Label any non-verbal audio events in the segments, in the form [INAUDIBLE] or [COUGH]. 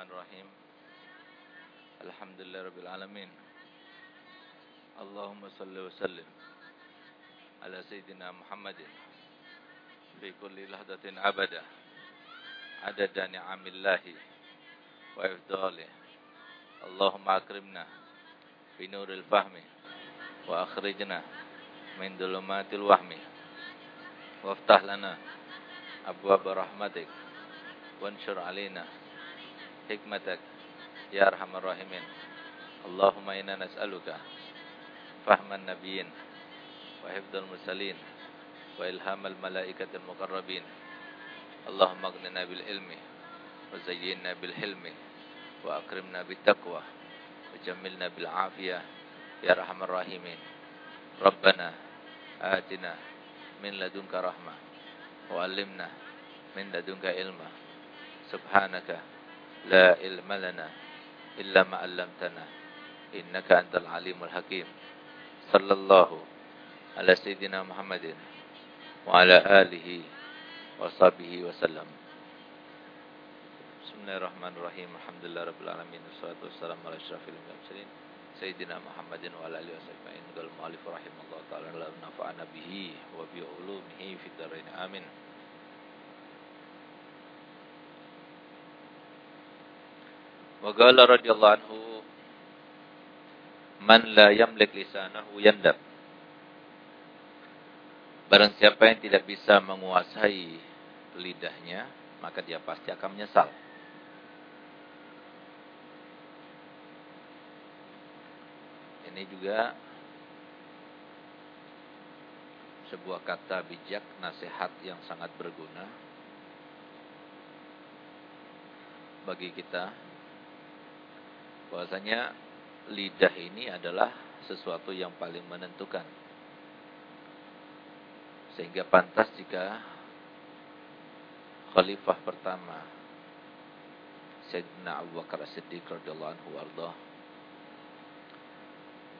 الرحمن الرحيم الحمد لله رب العالمين اللهم صل وسلم على سيدنا محمد في كل لحظة أبدا عدد نعم الله وإفضاله اللهم أكرمنا في نور الفهم وأخرجنا من ظلمات الوهم وافتح لنا أبواب رحمتك وانشر علينا hikmatak ya arhamar rahimin. Allahumma inna nas'aluka fahman nabiyyin wa hifdzal mursalin wa ilhamal malaikatil muqarrabin. Allahumma aghnina bil ilmi wa zayyinna bil hilmi wa akrimna bit taqwa wa jammilna bil afiyah. Ya arhamar rahimin. Rabbana atina min ladunka rahmah wa 'allimna min ladunka ilma subhanaka la ilma lana illa ma 'allamtana innaka antal alimul hakim sallallahu ala sayyidina muhammadin wa ala alihi wa sahbihi wa sallam Bismillahirrahmanirrahim Alhamdulillah rabbil alamin wassalatu wassalamu ala asyrafil mursalin Sayyidina Muhammadin wa ala alihi wasahbihi qal mu'allif rahimallahu ta'ala la nafa'ana bihi wa bi ulumihi fid dharain amin Wa qala radhiyallahu anhu man la yamlik lisanahu yandab Barang siapa yang tidak bisa menguasai lidahnya maka dia pasti akan menyesal ini juga sebuah kata bijak, nasihat yang sangat berguna bagi kita. Bahwasanya lidah ini adalah sesuatu yang paling menentukan. Sehingga pantas jika khalifah pertama Sayyidina Abu Bakar As-Siddiq radhiyallahu anhu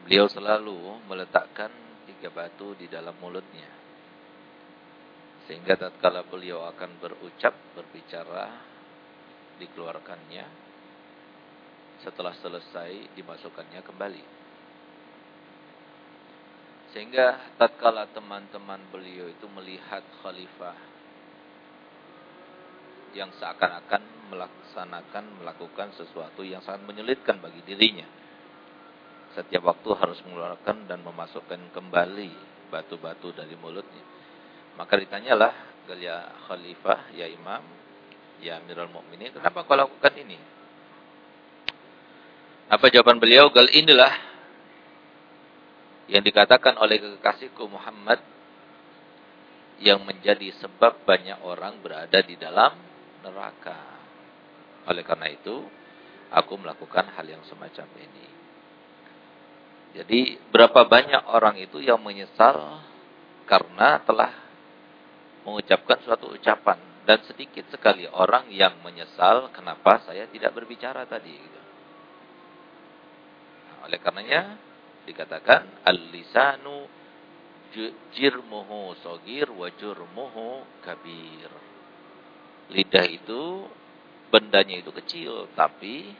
Beliau selalu meletakkan tiga batu di dalam mulutnya. Sehingga tatkala beliau akan berucap, berbicara, dikeluarkannya. Setelah selesai, dimasukkannya kembali. Sehingga tatkala teman-teman beliau itu melihat khalifah yang seakan-akan melaksanakan, melakukan sesuatu yang sangat menyulitkan bagi dirinya setiap waktu harus mengeluarkan dan memasukkan kembali batu-batu dari mulutnya. Maka ditanyalah Galia Khalifah, ya Imam, ya Amirul Mukminin, kenapa kau lakukan ini? Apa jawaban beliau? Gal inilah yang dikatakan oleh kekasihku Muhammad yang menjadi sebab banyak orang berada di dalam neraka. Oleh karena itu, aku melakukan hal yang semacam ini. Jadi berapa banyak orang itu yang menyesal karena telah mengucapkan suatu ucapan dan sedikit sekali orang yang menyesal kenapa saya tidak berbicara tadi gitu. Oleh karenanya dikatakan al-lisanu jirmuhu sogir wa jurmuhu kabir. Lidah itu bendanya itu kecil tapi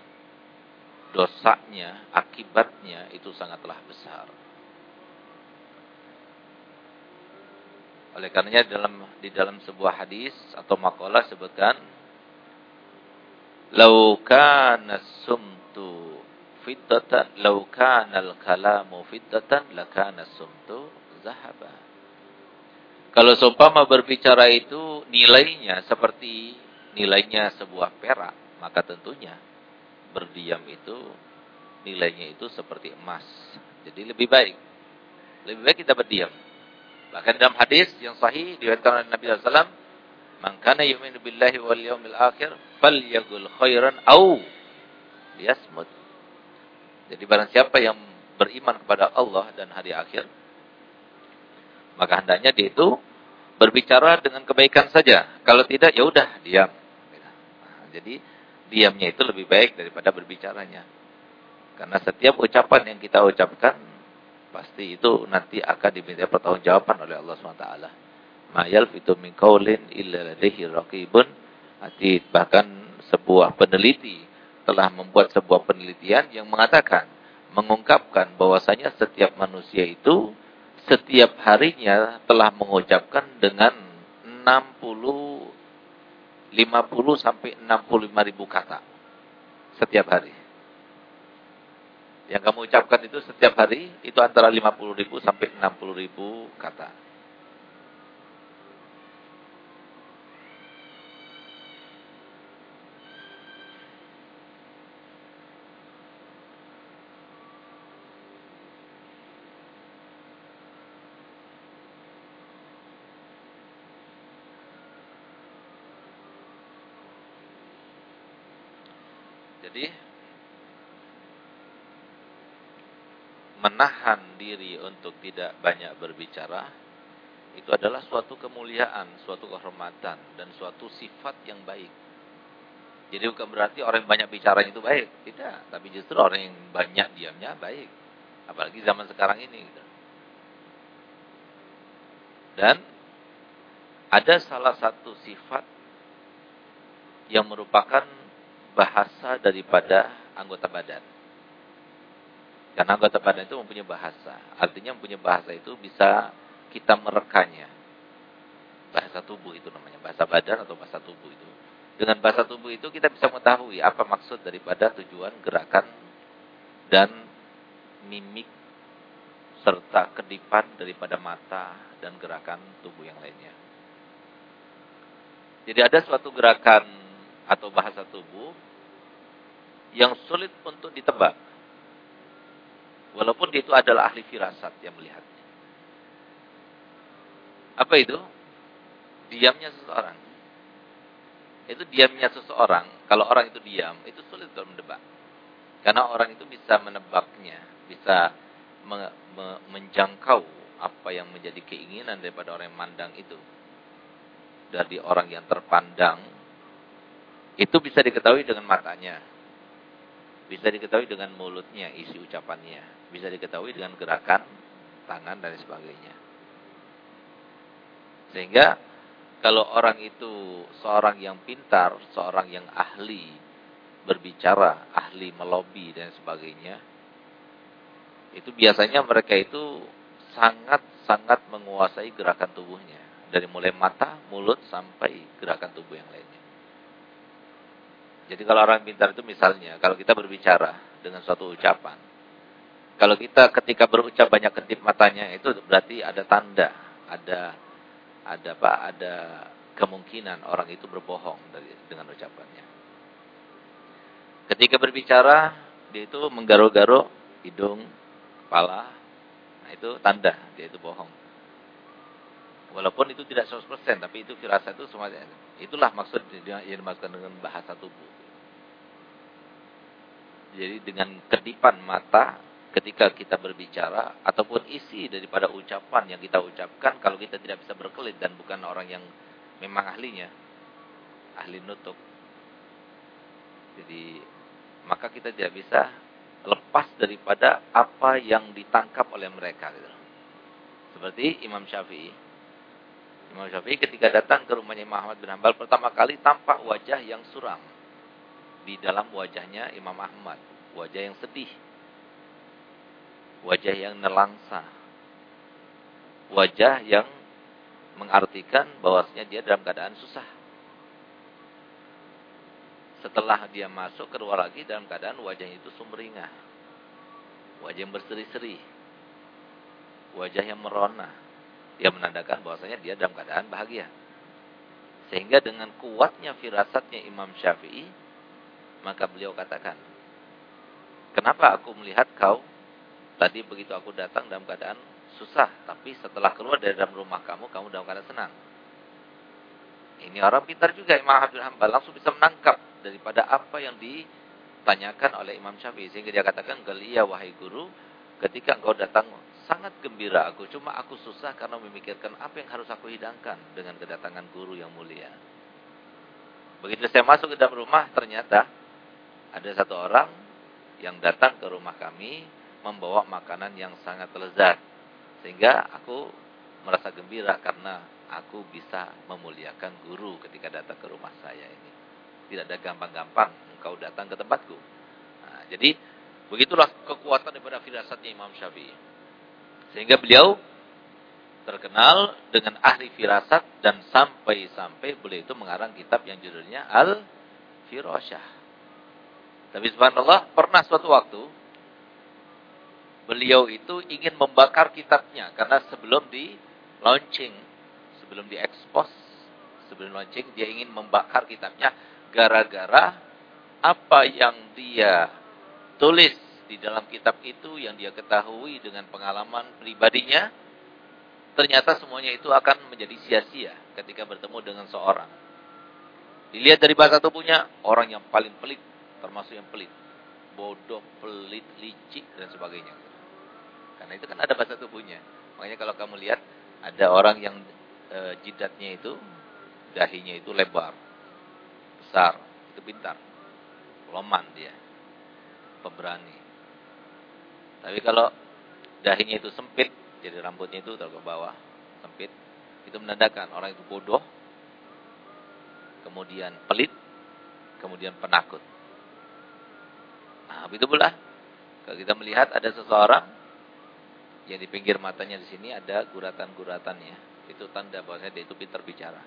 dosanya, akibatnya itu sangatlah besar. Oleh karenanya dalam di dalam sebuah hadis atau makalah sebutkan "Lau kana sumtu fiddatan, lau kana al-kalamu fiddatan, lakana sumtu zahaba." Kalau seumpama berbicara itu nilainya seperti nilainya sebuah perak, maka tentunya berdiam itu nilainya itu seperti emas. Jadi lebih baik. Lebih baik kita berdiam. Bahkan dalam hadis yang sahih diriwayatkan oleh Nabi SAW, "Man kana yu'minu billahi wal yawmil akhir falyaqul khairan aw liyasmut." Jadi barang siapa yang beriman kepada Allah dan hari akhir, maka hendaknya dia itu berbicara dengan kebaikan saja. Kalau tidak, ya udah diam. Nah, jadi diamnya itu lebih baik daripada berbicaranya. Karena setiap ucapan yang kita ucapkan pasti itu nanti akan diminta pertanggungjawaban oleh Allah SWT. Ma yalfitu min qaulin illa ladaihi raqibun atid. Bahkan sebuah peneliti telah membuat sebuah penelitian yang mengatakan, mengungkapkan bahwasanya setiap manusia itu setiap harinya telah mengucapkan dengan 60 50 sampai 65 ribu kata setiap hari. Yang kamu ucapkan itu setiap hari itu antara 50 ribu sampai 60 ribu kata. Jadi menahan diri untuk tidak banyak berbicara itu adalah suatu kemuliaan, suatu kehormatan dan suatu sifat yang baik. Jadi bukan berarti orang yang banyak bicara itu baik, tidak, tapi justru orang yang banyak diamnya baik. Apalagi zaman sekarang ini gitu. Dan ada salah satu sifat yang merupakan bahasa daripada anggota badan. Karena anggota badan itu mempunyai bahasa. Artinya mempunyai bahasa itu bisa kita merekanya. Bahasa tubuh itu namanya. Bahasa badan atau bahasa tubuh itu. Dengan bahasa tubuh itu kita bisa mengetahui apa maksud daripada tujuan gerakan dan mimik serta kedipan daripada mata dan gerakan tubuh yang lainnya. Jadi ada suatu gerakan atau bahasa tubuh yang sulit untuk ditebak. Walaupun itu adalah ahli firasat yang melihatnya. Apa itu? Diamnya seseorang. Itu diamnya seseorang. Kalau orang itu diam, itu sulit untuk menebak. Karena orang itu bisa menebaknya, bisa me me menjangkau apa yang menjadi keinginan daripada orang yang mandang itu. Dari orang yang terpandang itu bisa diketahui dengan matanya. Bisa diketahui dengan mulutnya, isi ucapannya. Bisa diketahui dengan gerakan tangan dan sebagainya. Sehingga kalau orang itu seorang yang pintar, seorang yang ahli berbicara, ahli melobi dan sebagainya, itu biasanya mereka itu sangat-sangat menguasai gerakan tubuhnya. Dari mulai mata, mulut, sampai gerakan tubuh yang lainnya. Jadi kalau orang pintar itu misalnya, kalau kita berbicara dengan suatu ucapan, kalau kita ketika berucap banyak kedip matanya, itu berarti ada tanda, ada ada apa? Ada kemungkinan orang itu berbohong dari dengan ucapannya. Ketika berbicara, dia itu menggaruk-garuk hidung, kepala, nah itu tanda dia itu bohong. Walaupun itu tidak 100%, tapi itu firasat itu semuanya. Itulah maksud yang dimaksudkan dengan bahasa tubuh. Jadi dengan kedipan mata ketika kita berbicara ataupun isi daripada ucapan yang kita ucapkan kalau kita tidak bisa berkelit dan bukan orang yang memang ahlinya ahli nutuk. Jadi maka kita tidak bisa lepas daripada apa yang ditangkap oleh mereka gitu. Seperti Imam Syafi'i. Imam Syafi'i ketika datang ke rumahnya Imam Ahmad bin Hanbal pertama kali tampak wajah yang suram di dalam wajahnya Imam Ahmad. Wajah yang sedih. Wajah yang nelangsa. Wajah yang mengartikan bahwasanya dia dalam keadaan susah. Setelah dia masuk keluar lagi dalam keadaan wajahnya itu sumringah. Wajah yang berseri-seri. Wajah yang merona. Dia menandakan bahwasanya dia dalam keadaan bahagia. Sehingga dengan kuatnya firasatnya Imam Syafi'i, maka beliau katakan, Kenapa aku melihat kau tadi begitu aku datang dalam keadaan susah, tapi setelah keluar dari dalam rumah kamu, kamu dalam keadaan senang. Ini orang pintar juga Imam Abdul Hambal langsung bisa menangkap daripada apa yang ditanyakan oleh Imam Syafi'i sehingga dia katakan gelia wahai guru ketika engkau datang sangat gembira aku cuma aku susah karena memikirkan apa yang harus aku hidangkan dengan kedatangan guru yang mulia. Begitu saya masuk ke dalam rumah ternyata ada satu orang yang datang ke rumah kami membawa makanan yang sangat lezat. Sehingga aku merasa gembira karena aku bisa memuliakan guru ketika datang ke rumah saya ini. Tidak ada gampang-gampang kau datang ke tempatku. Nah, jadi begitulah kekuatan daripada firasatnya Imam Syafi'i. Sehingga beliau terkenal dengan ahli firasat dan sampai-sampai beliau itu mengarang kitab yang judulnya Al-Firasyah. Tapi subhanallah pernah suatu waktu beliau itu ingin membakar kitabnya karena sebelum di launching, sebelum diekspos, sebelum launching dia ingin membakar kitabnya gara-gara apa yang dia tulis di dalam kitab itu yang dia ketahui dengan pengalaman pribadinya ternyata semuanya itu akan menjadi sia-sia ketika bertemu dengan seorang. Dilihat dari bahasa tubuhnya, orang yang paling pelit, termasuk yang pelit. Bodoh, pelit, licik, dan sebagainya. Karena itu kan ada bahasa tubuhnya. Makanya kalau kamu lihat, ada orang yang e, jidatnya itu, dahinya itu lebar, besar, itu pintar. Loman dia, pemberani. Tapi kalau dahinya itu sempit, jadi rambutnya itu taruh ke bawah, sempit. Itu menandakan orang itu bodoh, kemudian pelit, kemudian penakut. Nah, begitu pula kalau kita melihat ada seseorang yang di pinggir matanya di sini ada guratan-guratannya. Itu tanda bahwasanya dia itu pintar bicara.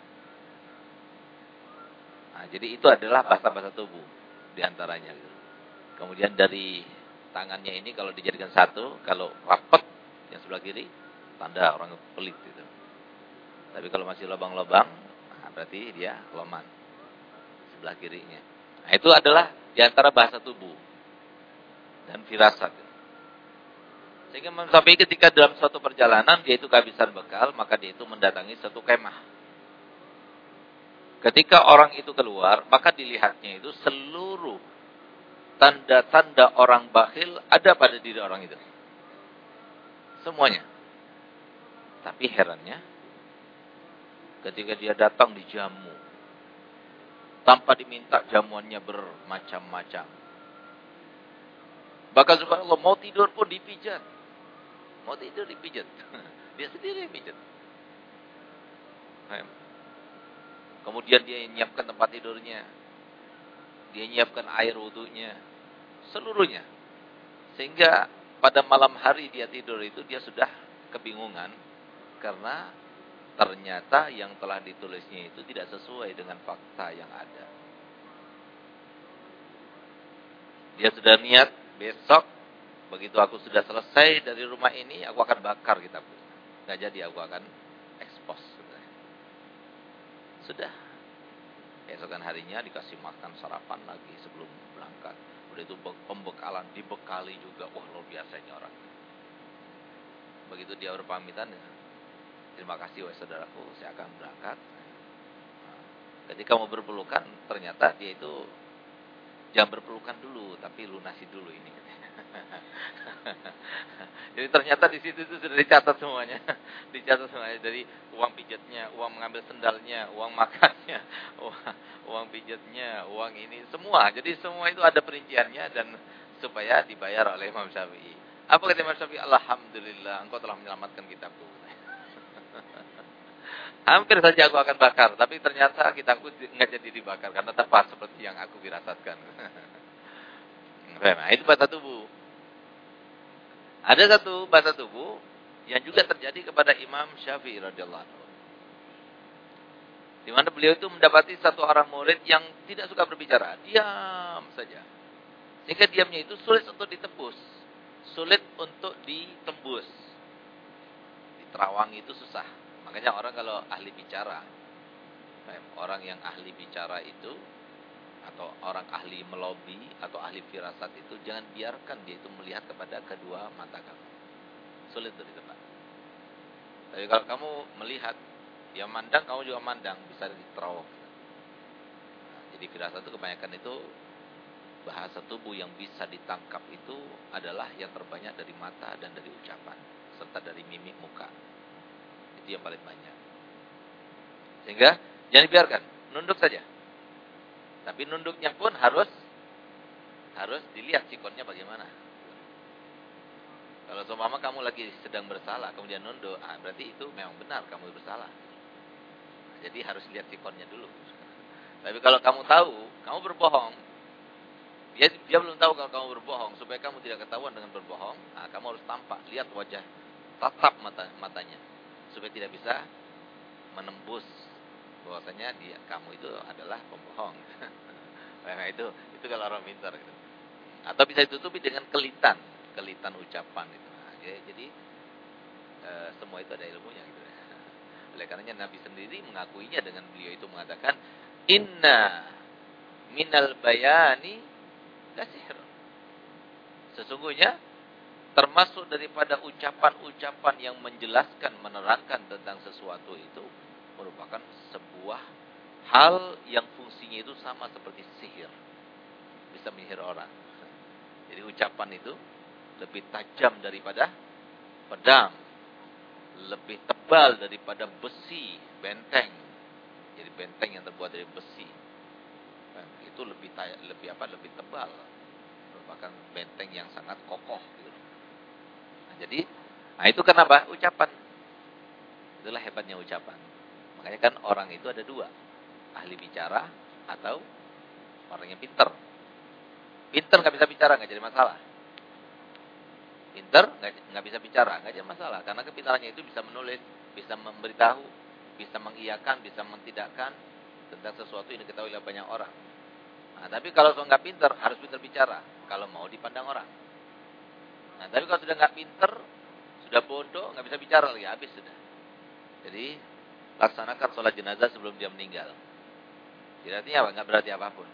Nah, jadi itu adalah bahasa-bahasa tubuh di antaranya. Kemudian dari tangannya ini kalau dijadikan satu, kalau rapat yang sebelah kiri tanda orang pelit itu. Tapi kalau masih lubang-lubang, nah berarti dia loman sebelah kirinya. Nah, itu adalah di antara bahasa tubuh dan firasat. Sehingga sampai ketika dalam suatu perjalanan dia itu kehabisan bekal, maka dia itu mendatangi satu kemah. Ketika orang itu keluar, maka dilihatnya itu seluruh tanda-tanda orang bakhil ada pada diri orang itu. Semuanya. Tapi herannya, ketika dia datang di jamu, tanpa diminta jamuannya bermacam-macam. Bahkan subhanallah mau tidur pun dipijat. Mau tidur dipijat. [LAUGHS] dia sendiri yang pijat. Kemudian dia menyiapkan tempat tidurnya. Dia menyiapkan air wudhunya. Seluruhnya. Sehingga pada malam hari dia tidur itu dia sudah kebingungan karena ternyata yang telah ditulisnya itu tidak sesuai dengan fakta yang ada. Dia sudah niat besok begitu aku sudah selesai dari rumah ini aku akan bakar kitabku. Gak jadi aku akan ekspos. Sudah. Esokan harinya dikasih makan sarapan lagi sebelum berangkat. Udah itu pembekalan, dibekali juga. Wah luar biasa ini orang. Begitu dia berpamitan, ya, terima kasih wahai saudaraku, saya akan berangkat. Nah, ketika mau berpelukan, ternyata dia itu jangan berpelukan dulu, tapi lunasi dulu ini. [LAUGHS] Jadi ternyata di situ itu sudah dicatat semuanya, [LAUGHS] dicatat semuanya. Jadi uang pijatnya, uang mengambil sendalnya, uang makannya, [LAUGHS] uang, uang pijatnya, uang ini semua. Jadi semua itu ada perinciannya dan supaya dibayar oleh Imam Syafi'i. Apa kata Imam Syafi'i? Alhamdulillah, engkau telah menyelamatkan kitabku. Hampir saja aku akan bakar, tapi ternyata kitabku nggak jadi dibakar karena tepat seperti yang aku firasatkan. Nah, itu bahasa tubuh. Ada satu bahasa tubuh yang juga terjadi kepada Imam Syafi'i radhiyallahu anhu. Di mana beliau itu mendapati satu orang murid yang tidak suka berbicara, diam saja. Sehingga diamnya itu sulit untuk ditebus, sulit untuk ditembus. Di terawang itu susah. Makanya orang kalau ahli bicara, orang yang ahli bicara itu atau orang ahli melobi atau ahli firasat itu jangan biarkan dia itu melihat kepada kedua mata kamu. Sulit untuk ditebak. Tapi kalau kamu melihat, dia mandang, kamu juga mandang, bisa diterowok. Nah, jadi firasat itu kebanyakan itu bahasa tubuh yang bisa ditangkap itu adalah yang terbanyak dari mata dan dari ucapan serta dari mimik muka. Itu yang paling banyak. Sehingga jangan dibiarkan, nunduk saja. Tapi nunduknya pun harus harus dilihat sikonnya bagaimana. Kalau seumpama kamu lagi sedang bersalah kemudian nunduk, ah, berarti itu memang benar kamu bersalah. Jadi harus lihat sikonnya dulu. Tapi kalau kamu tahu, kamu berbohong, Dia, dia belum tahu kalau kamu berbohong. Supaya kamu tidak ketahuan dengan berbohong, nah, kamu harus tampak, lihat wajah, tatap mata, matanya. Supaya tidak bisa menembus bahwasanya dia kamu itu adalah pembohong. [LAUGHS] nah, itu itu kalau orang pintar gitu. Atau bisa ditutupi dengan kelitan, kelitan ucapan itu. Nah, jadi, e, semua itu ada ilmunya gitu. [LAUGHS] Oleh karenanya Nabi sendiri mengakuinya dengan beliau itu mengatakan inna minal bayani lasihir. Sesungguhnya termasuk daripada ucapan-ucapan yang menjelaskan, menerangkan tentang sesuatu itu merupakan sebuah hal yang fungsinya itu sama seperti sihir. Bisa menyihir orang. Jadi ucapan itu lebih tajam daripada pedang. Lebih tebal daripada besi, benteng. Jadi benteng yang terbuat dari besi. Nah, itu lebih lebih apa? Lebih tebal. Merupakan benteng yang sangat kokoh gitu. Nah, jadi nah itu kenapa? Ucapan. Itulah hebatnya ucapan. Makanya kan orang itu ada dua. Ahli bicara atau orang yang pinter. Pinter nggak bisa bicara nggak jadi masalah. Pinter nggak bisa bicara nggak jadi masalah karena kepintarannya itu bisa menulis, bisa memberitahu, bisa mengiyakan, bisa mentidakkan tentang sesuatu yang diketahui oleh banyak orang. Nah, tapi kalau nggak pinter harus pinter bicara kalau mau dipandang orang. Nah, tapi kalau sudah nggak pinter, sudah bodoh, nggak bisa bicara lagi, habis sudah. Jadi laksanakan sholat jenazah sebelum dia meninggal. Jadi artinya apa? Nggak berarti apa pun.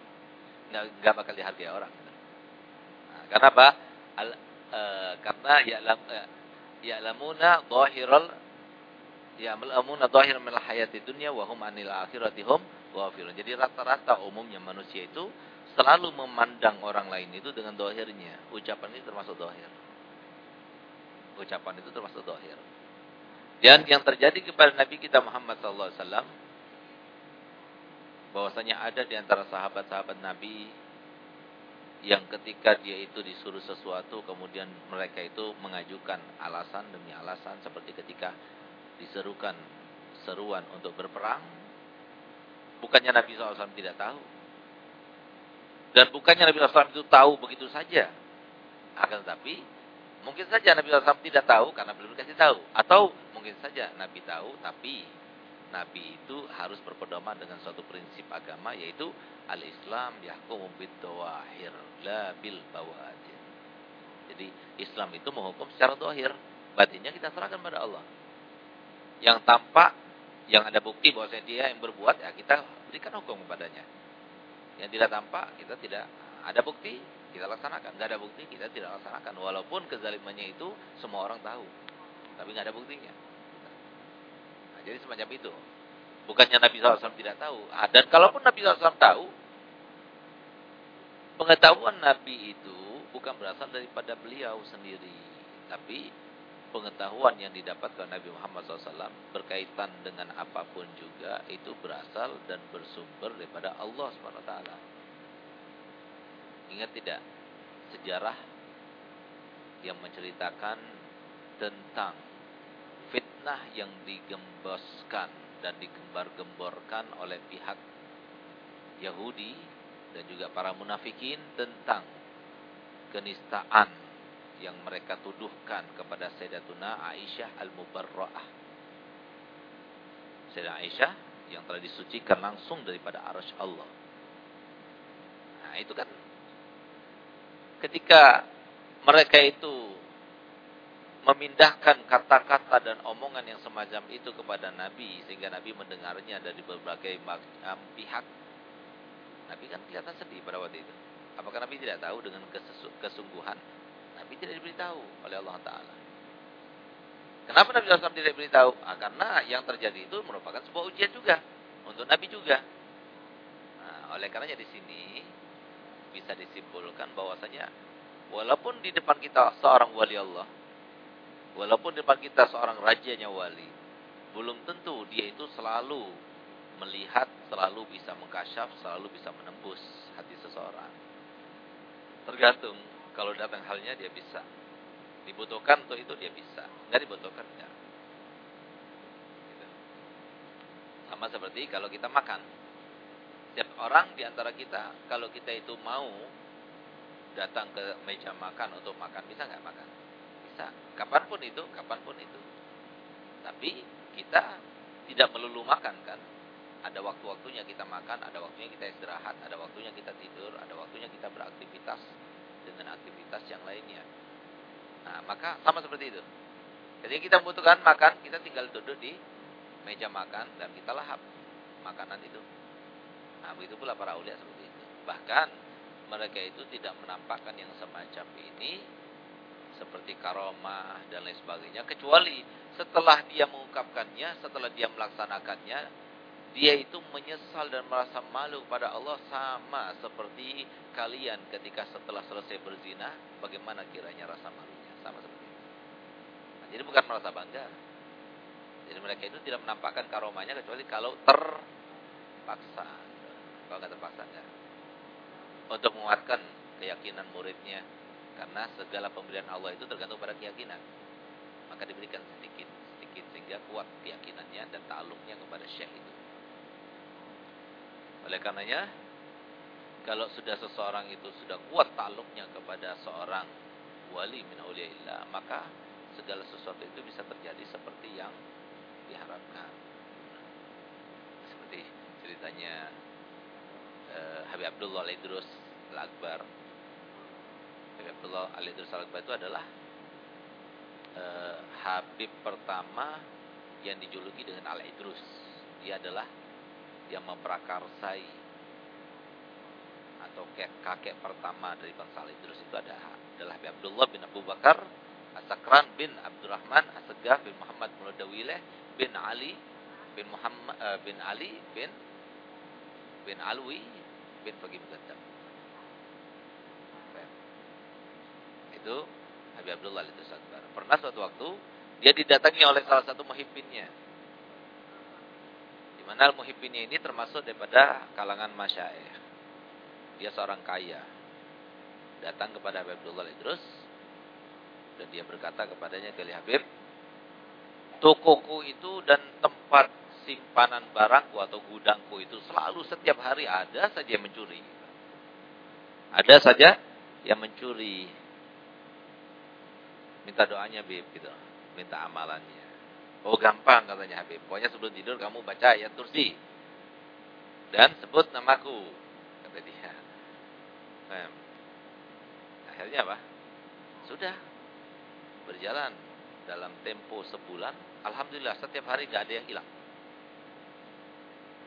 Nggak, nggak bakal dihargai orang. Nah, karena apa? Al, e, karena ya'lam e, ya'lamuna dhahiral ya'lamuna dhahir min hayati dunya wa hum anil akhirati hum ghafilun. Jadi rata-rata umumnya manusia itu selalu memandang orang lain itu dengan dohirnya. Ucapan itu termasuk dohir. Ucapan itu termasuk dohir. Dan yang terjadi kepada Nabi kita Muhammad SAW, bahwasanya ada di antara sahabat-sahabat Nabi yang ketika dia itu disuruh sesuatu, kemudian mereka itu mengajukan alasan demi alasan, seperti ketika diserukan seruan untuk berperang, bukannya Nabi SAW tidak tahu. Dan bukannya Nabi SAW itu tahu begitu saja. Akan tetapi, mungkin saja Nabi SAW tidak tahu karena belum dikasih tahu. Atau mungkin saja Nabi tahu, tapi Nabi itu harus berpedoman dengan suatu prinsip agama yaitu al-Islam yahkumu bid-dawahir la bil bawatin. Jadi Islam itu menghukum secara dohir, batinnya kita serahkan pada Allah. Yang tampak, yang ada bukti bahwa dia yang berbuat, ya kita berikan hukum kepadanya. Yang tidak tampak, kita tidak ada bukti, kita laksanakan. Tidak ada bukti, kita tidak laksanakan. Walaupun kezalimannya itu semua orang tahu. Tapi nggak ada buktinya. Jadi semacam itu. Bukannya Nabi SAW tidak tahu. Ah, dan kalaupun Nabi SAW tahu, pengetahuan Nabi itu bukan berasal daripada beliau sendiri. Tapi pengetahuan yang didapatkan Nabi Muhammad SAW berkaitan dengan apa pun juga itu berasal dan bersumber daripada Allah SWT. Ingat tidak sejarah yang menceritakan tentang fitnah yang digemboskan dan digembar-gemborkan oleh pihak Yahudi dan juga para munafikin tentang kenistaan yang mereka tuduhkan kepada Sayyidatuna Aisyah Al-Mubarra'ah. Sayyidah Aisyah yang telah disucikan langsung daripada arasy Allah. Nah, itu kan ketika mereka itu memindahkan kata-kata dan omongan yang semacam itu kepada Nabi sehingga Nabi mendengarnya dari berbagai macam pihak. Nabi kan kelihatan sedih pada waktu itu. Apakah Nabi tidak tahu dengan kesungguhan? Nabi tidak diberitahu oleh Allah Taala. Kenapa Nabi SAW tidak diberitahu? Ah, karena yang terjadi itu merupakan sebuah ujian juga untuk Nabi juga. Nah, oleh karenanya di sini bisa disimpulkan bahwasanya walaupun di depan kita seorang wali Allah, Walaupun di depan kita seorang rajanya wali, belum tentu dia itu selalu melihat, selalu bisa mengkasyaf, selalu bisa menembus hati seseorang. Tergantung, kalau datang halnya dia bisa. Dibutuhkan untuk itu dia bisa, nggak dibutuhkan enggak. Gitu. Sama seperti kalau kita makan. Setiap orang di antara kita, kalau kita itu mau datang ke meja makan untuk makan bisa nggak makan? Bisa. Kapan pun itu, kapan pun itu. Tapi kita tidak melulu makan kan. Ada waktu-waktunya kita makan, ada waktunya kita istirahat, ada waktunya kita tidur, ada waktunya kita beraktivitas dengan aktivitas yang lainnya. Nah, maka sama seperti itu. Jadi kita membutuhkan makan, kita tinggal duduk di meja makan dan kita lahap makanan itu. Nah, begitu pula para ulia seperti itu. Bahkan mereka itu tidak menampakkan yang semacam ini seperti karomah dan lain sebagainya kecuali setelah dia mengungkapkannya, setelah dia melaksanakannya, dia itu menyesal dan merasa malu kepada Allah sama seperti kalian ketika setelah selesai berzina, bagaimana kiranya rasa malunya? Sama seperti itu. Nah, jadi bukan merasa bangga. Jadi mereka itu tidak menampakkan karomahnya kecuali kalau terpaksa. Kalau nggak terpaksa. Untuk menguatkan keyakinan muridnya. Karena segala pemberian Allah itu tergantung pada keyakinan. Maka diberikan sedikit sedikit sehingga kuat keyakinannya dan takluknya kepada syekh itu. Oleh karenanya kalau sudah seseorang itu sudah kuat takluknya kepada seorang wali min auliyaillah, maka segala sesuatu itu bisa terjadi seperti yang diharapkan. Seperti ceritanya uh, Habib Abdullah Al-Idrus Al-Akbar. Habib Abdullah Al-Idrus Al-Akbar itu adalah uh, Habib pertama yang dijuluki dengan Al-Idrus. Dia adalah yang memprakarsai atau kakek, pertama dari bangsa Al-Idrus itu ada adalah Habib Abdullah bin Abu Bakar Asakran bin Abdurrahman Asegaf bin Muhammad Muludawileh bin Ali bin Muhammad uh, bin Ali bin bin Alwi bin Faqih Muqaddam. Itu Habib Abdullah itu Akbar. Pernah suatu waktu dia didatangi oleh salah satu muhibbinnya. Di mana muhibbinnya ini termasuk daripada kalangan masyaikh. Dia seorang kaya. Datang kepada Habib Abdullah Idrus dan dia berkata kepadanya, "Kali Habib, tokoku itu dan tempat simpanan barangku atau gudangku itu selalu setiap hari ada saja yang mencuri. Ada saja yang mencuri. Minta doanya Bib gitu. Minta amalannya. Oh gampang katanya Habib. Pokoknya sebelum tidur kamu baca ayat tursi. Dan sebut namaku. Kata dia. Nah, akhirnya apa? Sudah. Berjalan dalam tempo sebulan, alhamdulillah setiap hari gak ada yang hilang.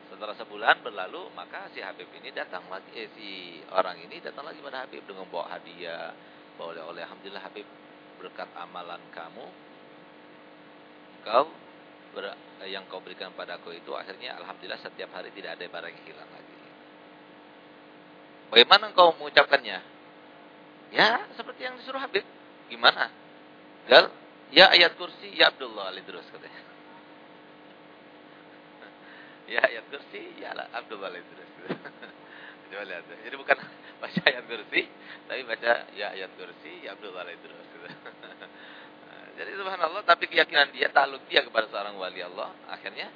Setelah sebulan berlalu, maka si Habib ini datang lagi, eh, si orang ini datang lagi pada Habib dengan bawa hadiah, bawa oleh-oleh. Alhamdulillah Habib berkat amalan kamu, kau ber, eh, yang kau berikan padaku itu akhirnya alhamdulillah setiap hari tidak ada barang yang hilang lagi. Bagaimana kau mengucapkannya? Ya, seperti yang disuruh Habib. Gimana? Gal, Ya ayat kursi, ya Abdullah Ali terus katanya. [LAUGHS] ya ayat kursi, ya Abdullah Ali terus. [LAUGHS] Coba lihat. Jadi bukan [LAUGHS] baca ayat kursi, tapi baca ya ayat kursi, ya Abdullah Ali terus. Jadi subhanallah, tapi keyakinan dia, taluk dia kepada seorang wali Allah, akhirnya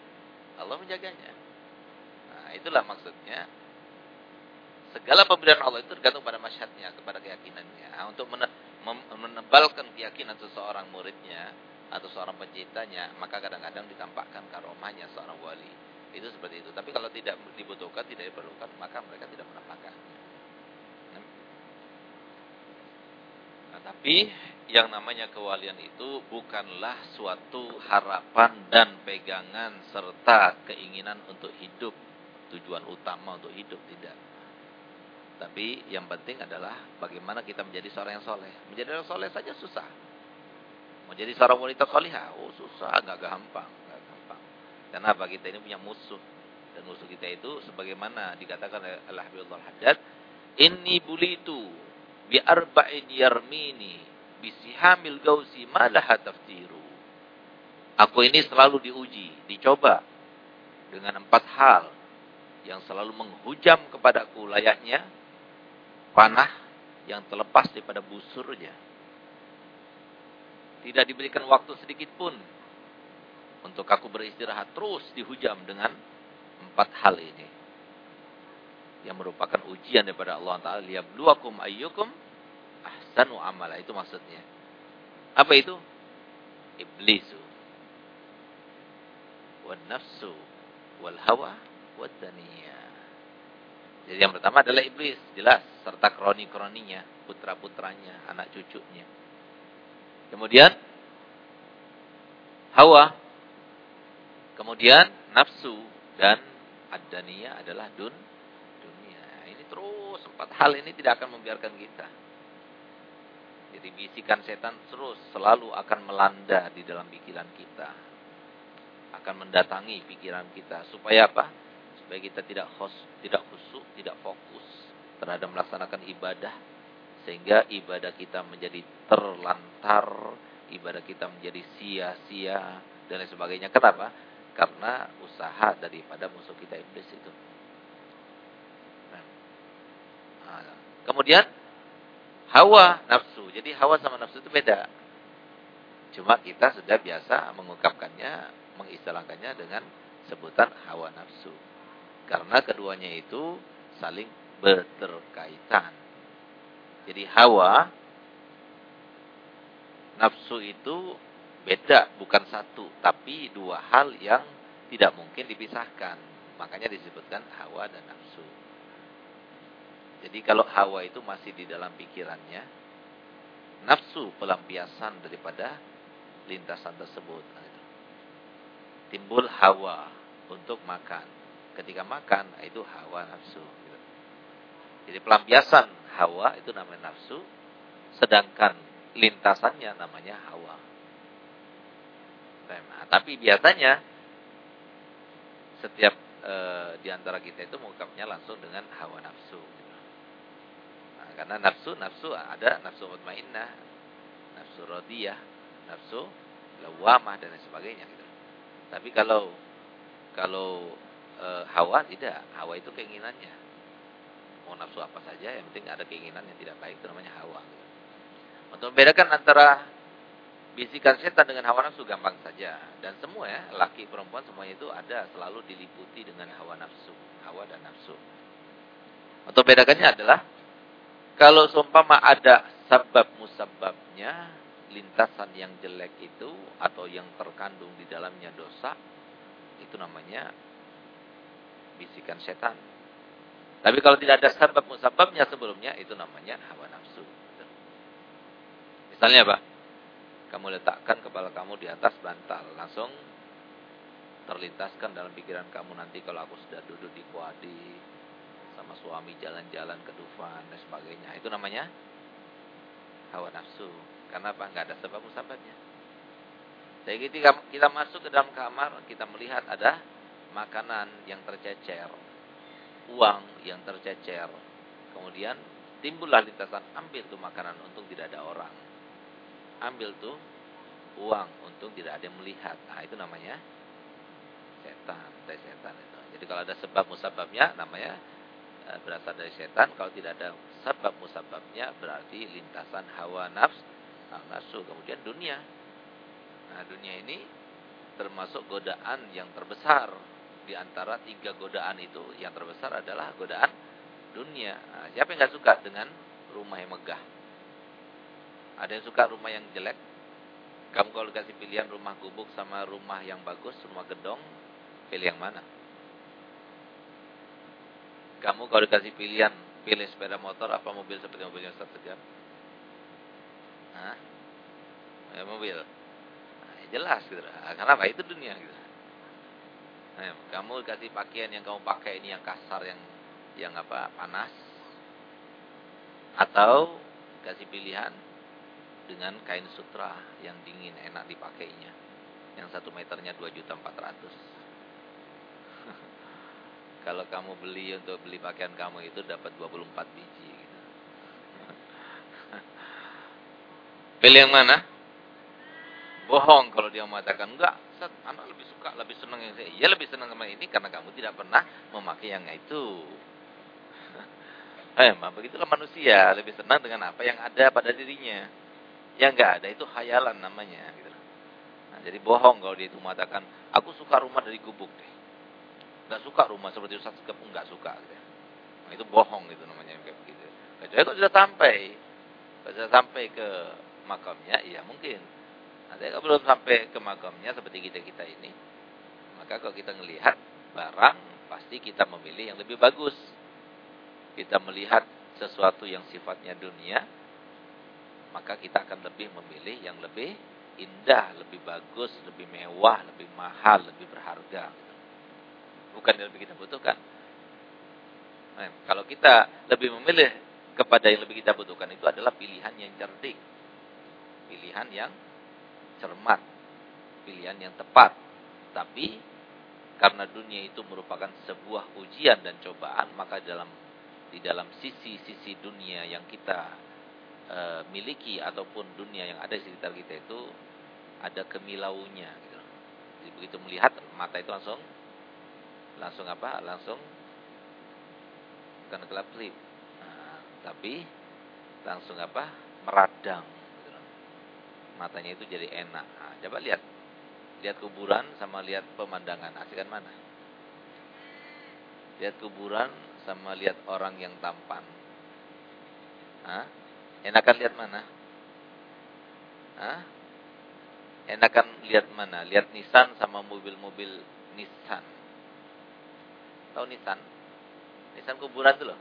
Allah menjaganya. Nah, itulah maksudnya. Segala pemberian Allah itu tergantung pada masyarakat kepada keyakinannya. Nah, untuk menebalkan keyakinan seseorang muridnya atau seorang pencintanya, maka kadang-kadang ditampakkan karomahnya seorang wali. Itu seperti itu. Tapi kalau tidak dibutuhkan, tidak diperlukan, maka mereka tidak menampakkan. Nah, tapi yang namanya kewalian itu bukanlah suatu harapan dan pegangan serta keinginan untuk hidup. Tujuan utama untuk hidup, tidak. Tapi yang penting adalah bagaimana kita menjadi seorang yang soleh. Menjadi orang soleh saja susah. Menjadi seorang wanita solihah, oh susah, nggak gampang, gampang. Kenapa kita ini punya musuh dan musuh kita itu sebagaimana dikatakan oleh Habibullah Haddad, ini bulitu bi arba'in yarmini bisihamil gausi malaha taftiru. Aku ini selalu diuji, dicoba dengan empat hal yang selalu menghujam kepadaku layaknya panah yang terlepas daripada busurnya. Tidak diberikan waktu sedikit pun untuk aku beristirahat terus dihujam dengan empat hal ini. Yang merupakan ujian daripada Allah Ta'ala. Liyabluwakum ayyukum ahsanu amala itu maksudnya. Apa itu? Iblisu. Wan nafsu wal hawa daniyah. Jadi yang pertama adalah iblis, jelas, serta kroni-kroninya, putra-putranya, anak cucunya. Kemudian hawa. Kemudian nafsu dan ad-daniyah adalah dun dunia. Ini terus empat hal ini tidak akan membiarkan kita. Jadi bisikan setan terus selalu akan melanda di dalam pikiran kita. Akan mendatangi pikiran kita supaya apa? Supaya kita tidak khos, tidak khusyuk, tidak fokus terhadap melaksanakan ibadah sehingga ibadah kita menjadi terlantar, ibadah kita menjadi sia-sia dan lain sebagainya. Kenapa? Karena usaha daripada musuh kita iblis itu. Nah, kemudian hawa nafsu. Jadi hawa sama nafsu itu beda. Cuma kita sudah biasa mengungkapkannya, mengistilahkannya dengan sebutan hawa nafsu. Karena keduanya itu saling berterkaitan. Jadi hawa nafsu itu beda, bukan satu, tapi dua hal yang tidak mungkin dipisahkan. Makanya disebutkan hawa dan nafsu. Jadi kalau hawa itu masih di dalam pikirannya, nafsu pelampiasan daripada lintasan tersebut. Nah, Timbul hawa untuk makan. Ketika makan, itu hawa nafsu. Jadi pelampiasan hawa itu namanya nafsu, sedangkan lintasannya namanya hawa. Nah, tapi biasanya setiap e, di antara kita itu mengungkapnya langsung dengan hawa nafsu. Nah, karena nafsu nafsu ada nafsu mutmainnah, nafsu rodiyah, nafsu lawamah dan sebagainya. Gitu. Tapi kalau kalau e, hawa tidak, hawa itu keinginannya. Mau nafsu apa saja, yang penting ada keinginan yang tidak baik itu namanya hawa. Gitu. Untuk membedakan antara Bisikan setan dengan hawa nafsu gampang saja. Dan semua ya, laki perempuan semuanya itu ada selalu diliputi dengan hawa nafsu. Hawa dan nafsu. Untuk bedakannya adalah, kalau seumpama ada sabab musababnya, lintasan yang jelek itu, atau yang terkandung di dalamnya dosa, itu namanya bisikan setan. Tapi kalau tidak ada sabab musababnya sebelumnya, itu namanya hawa nafsu. Misalnya apa? Kamu letakkan kepala kamu di atas bantal, langsung terlintaskan dalam pikiran kamu nanti kalau aku sudah duduk di kuadi sama suami jalan-jalan ke Dufan dan sebagainya. Itu namanya hawa nafsu. Karena apa? Enggak ada sebab musababnya. Jadi ketika kita masuk ke dalam kamar, kita melihat ada makanan yang tercecer, uang yang tercecer. Kemudian timbullah lintasan ambil tuh makanan untung tidak ada orang ambil tuh uang untung tidak ada yang melihat. Nah, itu namanya setan, dari setan itu. Jadi kalau ada sebab musababnya namanya e, berasal dari setan. Kalau tidak ada sebab musababnya berarti lintasan hawa nafs, nafsu. Kemudian dunia. Nah, dunia ini termasuk godaan yang terbesar di antara tiga godaan itu. Yang terbesar adalah godaan dunia. Nah, siapa yang nggak suka dengan rumah yang megah? Ada yang suka rumah yang jelek? Kamu kalau dikasih pilihan rumah gubuk sama rumah yang bagus, rumah gedong, pilih yang mana? Kamu kalau dikasih pilihan, pilih sepeda motor apa mobil seperti mobilnya Ustaz Segar? Hah? Ya, mobil. Nah, ya jelas gitu. Nah, kenapa? Itu dunia gitu. Nah, kamu kasih pakaian yang kamu pakai ini yang kasar, yang yang apa panas, atau kasih pilihan dengan kain sutra yang dingin enak dipakainya. Yang satu meternya dua juta empat ratus. [LAUGHS] Kalau kamu beli untuk beli pakaian kamu itu dapat 24 biji gitu. [LAUGHS] pilih yang mana? Bohong kalau dia mengatakan enggak Ustaz, anak lebih suka lebih senang yang saya. Iya lebih senang sama ini karena kamu tidak pernah memakai yang itu. [LAUGHS] Eh begitulah manusia lebih senang dengan apa yang ada pada dirinya yang enggak ada itu khayalan namanya. Gitu. Nah, jadi bohong kalau dia itu mengatakan, aku suka rumah dari gubuk deh. Enggak suka rumah seperti Ustaz Sekep, enggak suka. Gitu. Nah, itu bohong gitu namanya kayak begitu. Kecuali kalau sudah sampai Kalau sampai ke makamnya, iya mungkin. Nanti kalau belum sampai ke makamnya seperti kita-kita ini, maka kalau kita melihat barang, pasti kita memilih yang lebih bagus. Kita melihat sesuatu yang sifatnya dunia, maka kita akan lebih memilih yang lebih indah, lebih bagus, lebih mewah, lebih mahal, lebih berharga. Bukan yang lebih kita butuhkan. Nah, kalau kita lebih memilih kepada yang lebih kita butuhkan itu adalah pilihan yang cerdik. Pilihan yang cermat. Pilihan yang tepat. Tapi karena dunia itu merupakan sebuah ujian dan cobaan, maka dalam di dalam sisi-sisi dunia yang kita e, miliki ataupun dunia yang ada di sekitar kita itu ada kemilaunya gitu. Jadi begitu melihat mata itu langsung langsung apa? Langsung bukan kelap klip. Nah, tapi langsung apa? meradang gitu. Matanya itu jadi enak. Nah, coba lihat. Lihat kuburan sama lihat pemandangan. Asikan mana? Lihat kuburan sama lihat orang yang tampan. Hah? Enakan lihat mana? Hah? Enakan lihat mana? Lihat Nissan sama mobil-mobil Nissan. Tahu Nissan? Nissan kuburan tuh loh.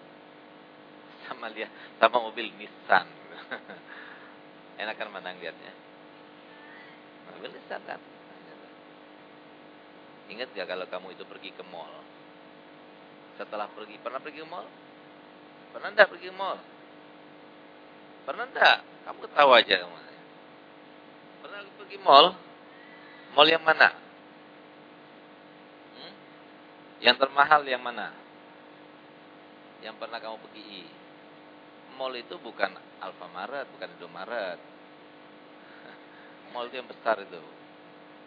Sama lihat sama mobil Nissan. [LAUGHS] Enakan mana lihatnya? Mobil Nissan kan. Ingat gak kalau kamu itu pergi ke mall? Setelah pergi, pernah pergi ke mall? Pernah enggak pergi ke mall? Pernah enggak? Kamu ketawa aja kamu. Pernah pergi mall? Mall yang mana? Hmm? Yang termahal yang mana? Yang pernah kamu pergi? Mall itu bukan Alfamaret, bukan Indomaret. [LAUGHS] Mall itu yang besar itu.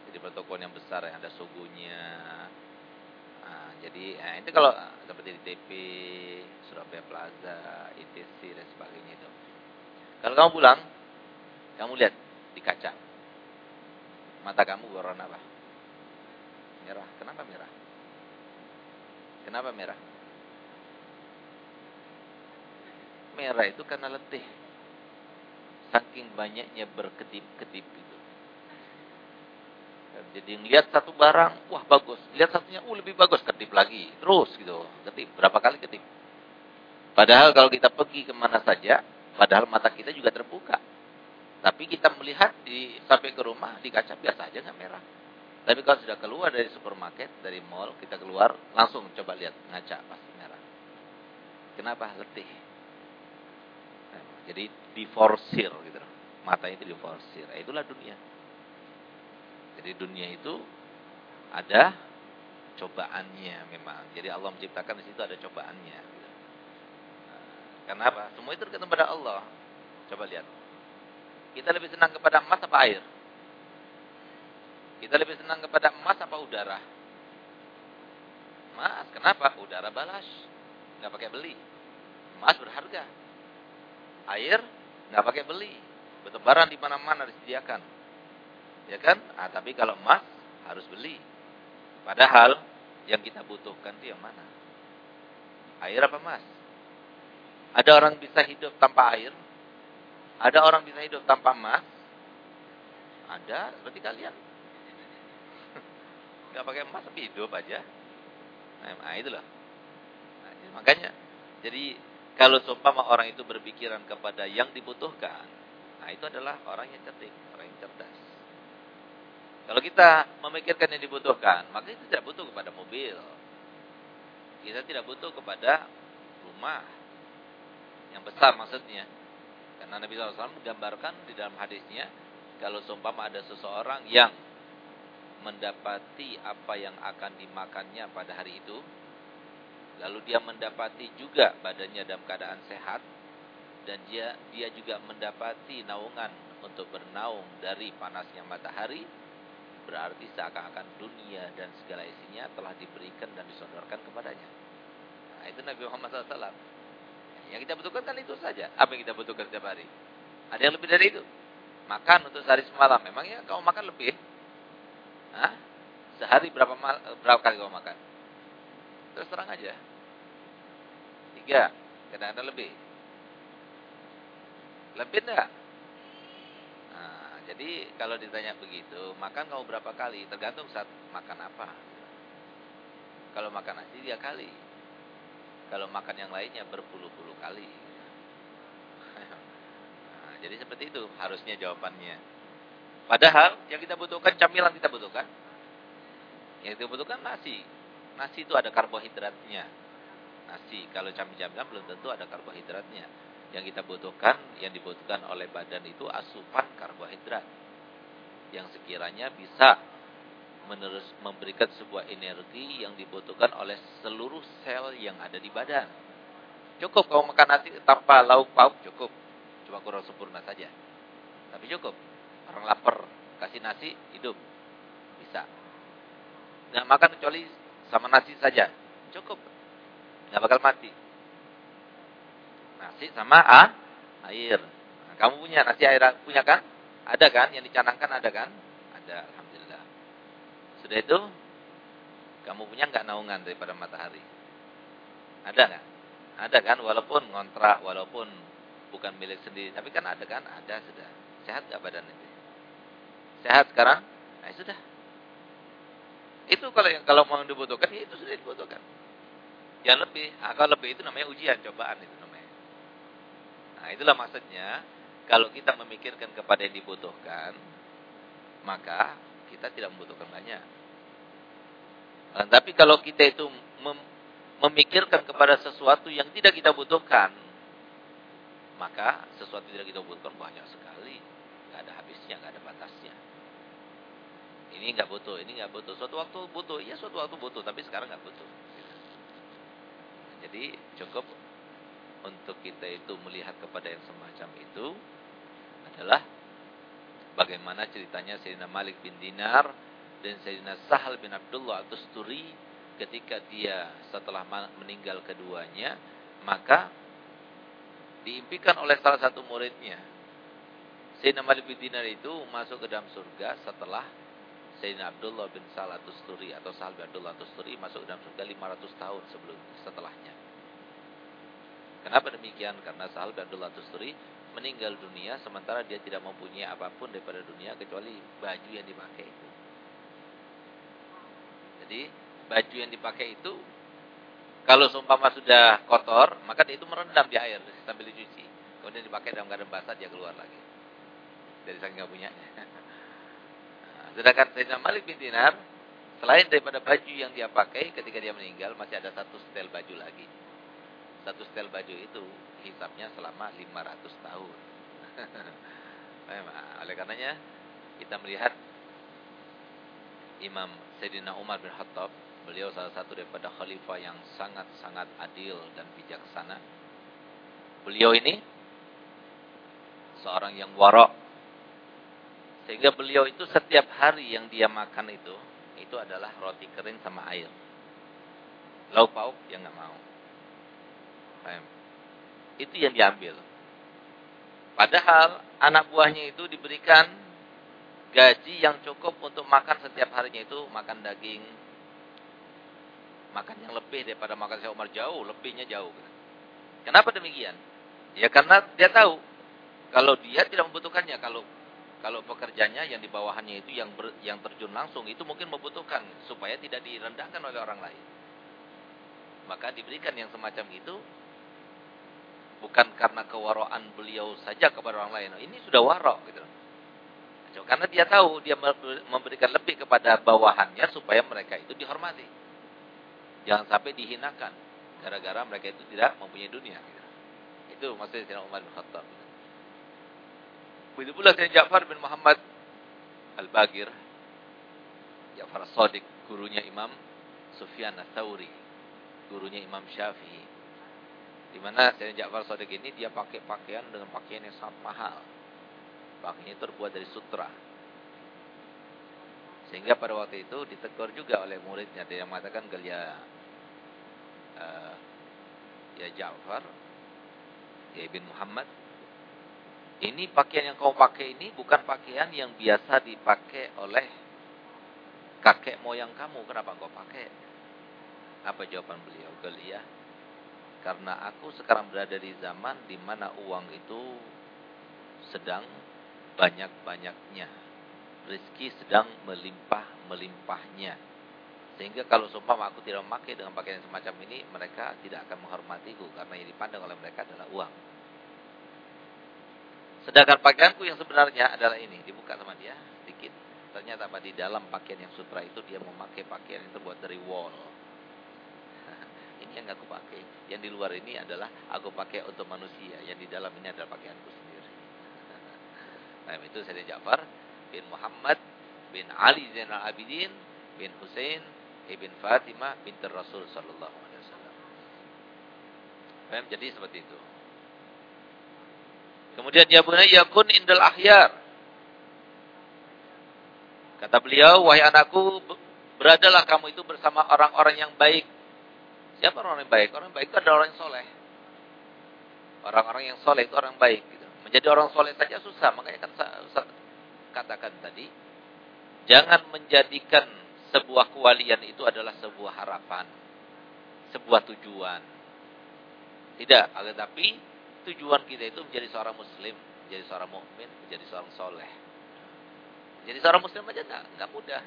Jadi pertokoan yang besar yang ada sugunya. Nah, jadi nah, itu kalau seperti di TP, Surabaya Plaza, ITC dan sebagainya itu. Kalau kamu pulang, kamu lihat di kaca. Mata kamu berwarna apa? Merah. Kenapa merah? Kenapa merah? Merah itu karena letih. Saking banyaknya berkedip-kedip itu. Jadi ngelihat satu barang, wah bagus. Lihat satunya, uh lebih bagus, kedip lagi. Terus gitu, kedip. Berapa kali kedip? Padahal kalau kita pergi ke mana saja, Padahal mata kita juga terbuka. Tapi kita melihat di sampai ke rumah di kaca biasa aja nggak merah. Tapi kalau sudah keluar dari supermarket, dari mall, kita keluar langsung coba lihat ngaca pasti merah. Kenapa? Letih. Nah, jadi diforsir gitu. Matanya itu diforsir. Nah, itulah dunia. Jadi dunia itu ada cobaannya memang. Jadi Allah menciptakan di situ ada cobaannya. Kenapa? Semua itu tergantung pada Allah. Coba lihat. Kita lebih senang kepada emas apa air? Kita lebih senang kepada emas apa udara? Emas. Kenapa? Udara balas. Nggak pakai beli. Emas berharga. Air nggak pakai beli. Bertebaran di mana-mana disediakan. Ya kan? Ah, tapi kalau emas harus beli. Padahal yang kita butuhkan itu yang mana? Air apa emas? Ada orang bisa hidup tanpa air. Ada orang bisa hidup tanpa emas. Ada seperti kalian. [LAUGHS] Gak pakai emas tapi hidup aja. Nah, itu loh. Nah, makanya jadi kalau seumpama orang itu berpikiran kepada yang dibutuhkan, nah itu adalah orang yang cerdik, orang yang cerdas. Kalau kita memikirkan yang dibutuhkan, maka itu tidak butuh kepada mobil. Kita tidak butuh kepada rumah, yang besar maksudnya. Karena Nabi SAW menggambarkan di dalam hadisnya, kalau seumpama ada seseorang yang mendapati apa yang akan dimakannya pada hari itu, lalu dia mendapati juga badannya dalam keadaan sehat, dan dia dia juga mendapati naungan untuk bernaung dari panasnya matahari, berarti seakan-akan dunia dan segala isinya telah diberikan dan disodorkan kepadanya. Nah, itu Nabi Muhammad SAW. Yang kita butuhkan kan itu saja. Apa yang kita butuhkan setiap hari? Ada yang lebih dari itu? Makan untuk sehari semalam. Memangnya kamu makan lebih? Hah? Sehari berapa mal, berapa kali kamu makan? Terus terang aja. Tiga. Kadang-kadang lebih. Lebih enggak? Nah, jadi kalau ditanya begitu, makan kamu berapa kali? Tergantung saat makan apa. Kalau makan nasi tiga kali. Kalau makan yang lainnya berpuluh-puluh kali. Nah, jadi seperti itu harusnya jawabannya. Padahal yang kita butuhkan camilan kita butuhkan. Yang kita butuhkan nasi. Nasi itu ada karbohidratnya. Nasi kalau camilan belum tentu ada karbohidratnya. Yang kita butuhkan, yang dibutuhkan oleh badan itu asupan karbohidrat. Yang sekiranya bisa menerus memberikan sebuah energi yang dibutuhkan oleh seluruh sel yang ada di badan. Cukup kalau makan nasi tanpa lauk pauk cukup. Cuma kurang sempurna saja. Tapi cukup. Orang lapar, kasih nasi, hidup. Bisa. Nggak makan kecuali sama nasi saja. Cukup. Nggak bakal mati. Nasi sama ah, air. Nah, kamu punya nasi air punya kan? Ada kan? Yang dicanangkan ada kan? Ada. Sudah itu, kamu punya nggak naungan daripada matahari? Ada nggak? Ada kan? Walaupun ngontrak, walaupun bukan milik sendiri. Tapi kan ada kan? Ada sudah. Sehat nggak badan ini? Sehat sekarang? Nah sudah. Itu kalau yang kalau mau dibutuhkan, ya itu sudah dibutuhkan. Yang lebih, nah, kalau lebih itu namanya ujian, cobaan itu namanya. Nah itulah maksudnya, kalau kita memikirkan kepada yang dibutuhkan, maka kita tidak membutuhkan banyak. Nah, tapi kalau kita itu mem memikirkan kepada sesuatu yang tidak kita butuhkan, maka sesuatu yang tidak kita butuhkan banyak sekali. Nggak ada habisnya, nggak ada batasnya. Ini nggak butuh, ini nggak butuh. Suatu waktu butuh, iya suatu waktu butuh, tapi sekarang nggak butuh. Jadi cukup untuk kita itu melihat kepada yang semacam itu adalah bagaimana ceritanya Sayyidina Malik bin Dinar dan Sayyidina Sahal bin Abdullah atau Sturi ketika dia setelah meninggal keduanya maka diimpikan oleh salah satu muridnya Sayyidina Malik bin Dinar itu masuk ke dalam surga setelah Sayyidina Abdullah bin Sahal atau Sturi atau Sahal bin Abdullah atau Sturi masuk ke dalam surga 500 tahun sebelum setelahnya Kenapa demikian? Karena Sahal bin Abdullah atau Sturi meninggal dunia sementara dia tidak mempunyai apa pun daripada dunia kecuali baju yang dipakai itu. Jadi baju yang dipakai itu kalau seumpama sudah kotor, maka itu merendam di air sambil dicuci. Kemudian dipakai dalam keadaan basah dia keluar lagi. Dari saking punya. Nah, sedangkan Sayyidina Malik bin Dinar selain daripada baju yang dia pakai ketika dia meninggal masih ada satu setel baju lagi. Satu setel baju itu hisapnya selama 500 tahun. [LAUGHS] Oleh karenanya kita melihat Imam Sayyidina Umar bin Khattab, beliau salah satu daripada khalifah yang sangat-sangat adil dan bijaksana. Beliau ini seorang yang warok. Sehingga beliau itu setiap hari yang dia makan itu, itu adalah roti kering sama air. Lauk pauk yang nggak mau. Itu yang diambil. Padahal anak buahnya itu diberikan gaji yang cukup untuk makan setiap harinya itu makan daging. Makan yang lebih daripada makan saya Umar jauh lebihnya jauh. Kenapa demikian? Ya karena dia tahu kalau dia tidak membutuhkannya kalau kalau pekerjanya yang di bawahannya itu yang ber, yang terjun langsung itu mungkin membutuhkan supaya tidak direndahkan oleh orang lain. Maka diberikan yang semacam itu bukan karena kewaroan beliau saja kepada orang lain ini sudah warok gitu karena dia tahu dia memberikan lebih kepada bawahannya supaya mereka itu dihormati. Jangan sampai dihinakan gara-gara mereka itu tidak mempunyai dunia. Itu maksudnya Sayyidina Umar bin Khattab. Begitu pula Sayyidina Ja'far bin Muhammad Al-Bagir. Ja'far As-Sadiq, gurunya Imam Sufyan Ats-Tsauri, gurunya Imam Syafi'i. Di mana Sayyidina Ja'far As-Sadiq ini dia pakai pakaian dengan pakaian yang sangat mahal Pakainya terbuat dari sutra. Sehingga pada waktu itu ditegur juga oleh muridnya. Dia mengatakan ya uh, ya Ja'far, ya Ibn Muhammad. Ini pakaian yang kau pakai ini bukan pakaian yang biasa dipakai oleh kakek moyang kamu. Kenapa kau pakai? Apa jawaban beliau? Gelia. Karena aku sekarang berada di zaman di mana uang itu sedang banyak-banyaknya. Rizki sedang melimpah-melimpahnya. Sehingga kalau seumpama aku tidak memakai dengan pakaian semacam ini, mereka tidak akan menghormatiku karena yang dipandang oleh mereka adalah uang. Sedangkan pakaianku yang sebenarnya adalah ini, dibuka sama dia sedikit. Ternyata di dalam pakaian yang sutra itu dia memakai pakaian yang terbuat dari wool. Ini yang aku pakai. Yang di luar ini adalah aku pakai untuk manusia. Yang di dalam ini adalah pakaianku sendiri. [LAUGHS] nah, itu saya Ja'far bin Muhammad bin Ali Zainal Abidin bin Hussein ibn Fatimah binti Rasul sallallahu alaihi wasallam. Jadi seperti itu. Kemudian ya bunayya kun indal ahyar. Kata beliau, wahai anakku, beradalah kamu itu bersama orang-orang yang baik. Siapa orang yang baik? Orang yang baik itu adalah orang yang soleh. Orang-orang yang soleh itu orang baik. Gitu. Menjadi orang soleh saja susah. Makanya kan saya katakan tadi, jangan menjadikan sebuah kewalian itu adalah sebuah harapan, sebuah tujuan. Tidak, tapi tujuan kita itu menjadi seorang muslim, menjadi seorang mukmin, menjadi seorang soleh. Jadi seorang muslim aja enggak, enggak mudah.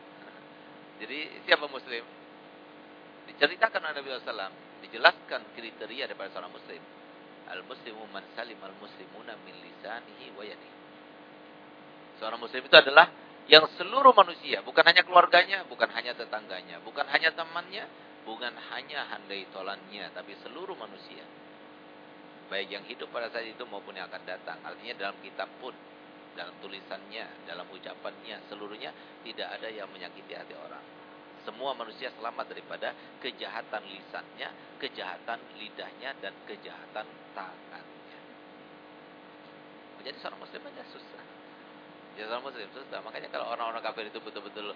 [LAUGHS] Jadi siapa muslim? Diceritakan oleh Nabi SAW, dijelaskan kriteria daripada seorang muslim. Al-muslimu man salim al-muslimuna min lisanihi wa yadihi. Seorang muslim itu adalah yang seluruh manusia, bukan hanya keluarganya, bukan hanya tetangganya, bukan hanya temannya, bukan hanya handai tolannya, tapi seluruh manusia. Baik yang hidup pada saat itu maupun yang akan datang. Artinya dalam kitab pun, dalam tulisannya, dalam ucapannya, seluruhnya tidak ada yang menyakiti hati orang. Semua manusia selamat daripada kejahatan lisannya, kejahatan lidahnya, dan kejahatan tangannya. Menjadi seorang muslim aja susah. Ya seorang muslim susah. Makanya kalau orang-orang kafir itu betul-betul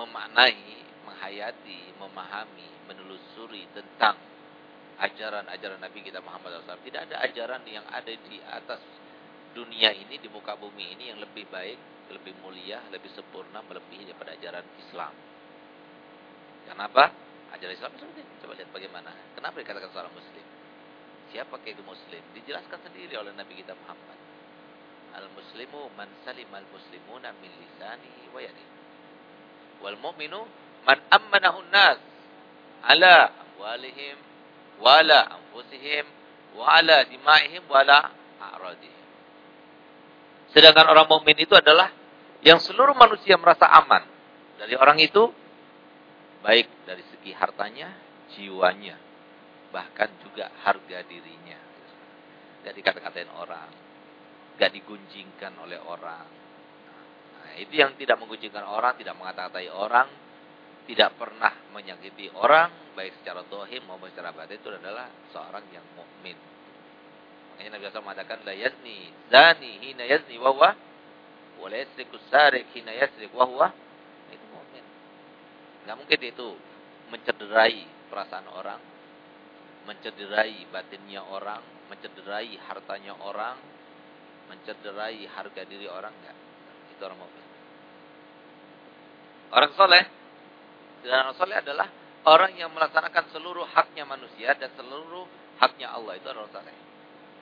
memaknai, menghayati, memahami, menelusuri tentang ajaran-ajaran Nabi kita Muhammad SAW. Tidak ada ajaran yang ada di atas dunia ini, di muka bumi ini yang lebih baik, lebih mulia, lebih sempurna, melebihi daripada ajaran Islam. Kenapa? Ajaran Islam seperti Coba lihat bagaimana. Kenapa dikatakan seorang muslim? Siapa kaitu muslim? Dijelaskan sendiri oleh Nabi kita Muhammad. Al-muslimu man salim al-muslimuna min lisanihi wa yadihi. Wal mu'minu man ammanahu nas ala amwalihim wala anfusihim wala dimaihim wala a'radihim. Sedangkan orang mukmin itu adalah yang seluruh manusia merasa aman dari orang itu baik dari segi hartanya, jiwanya, bahkan juga harga dirinya. Jadi kata-katain orang, gak digunjingkan oleh orang. Nah, itu yang tidak menggunjingkan orang, tidak mengata-katai orang, tidak pernah menyakiti orang, baik secara dohim maupun secara batin itu adalah seorang yang mukmin. Makanya Nabi SAW mengatakan, La yazni, zani hina yazni wa la yasriku sarik hina yasrik. Gak mungkin itu mencederai perasaan orang, mencederai batinnya orang, mencederai hartanya orang, mencederai harga diri orang enggak. Itu orang mukmin. Orang soleh, orang soleh adalah orang yang melaksanakan seluruh haknya manusia dan seluruh haknya Allah. Itu orang soleh.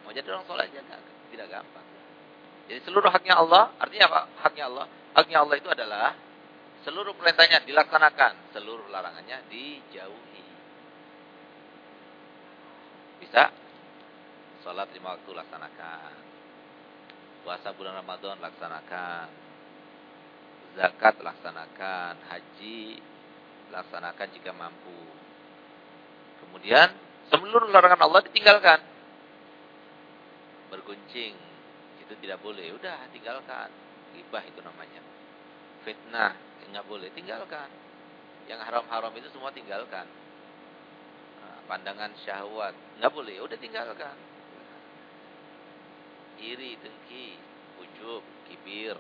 Mau jadi orang soleh aja enggak, tidak gampang. Jadi seluruh haknya Allah, artinya apa? Haknya Allah. Haknya Allah itu adalah seluruh perintahnya dilaksanakan, seluruh larangannya dijauhi. Bisa? Salat lima waktu laksanakan Puasa bulan Ramadan laksanakan. Zakat laksanakan. Haji laksanakan jika mampu. Kemudian seluruh larangan Allah ditinggalkan. Berguncing itu tidak boleh. Udah tinggalkan. Gibah itu namanya. Fitnah enggak boleh tinggalkan. Yang haram-haram itu semua tinggalkan. Nah, pandangan syahwat enggak boleh. Udah tinggalkan iri, dengki, ujub, kibir,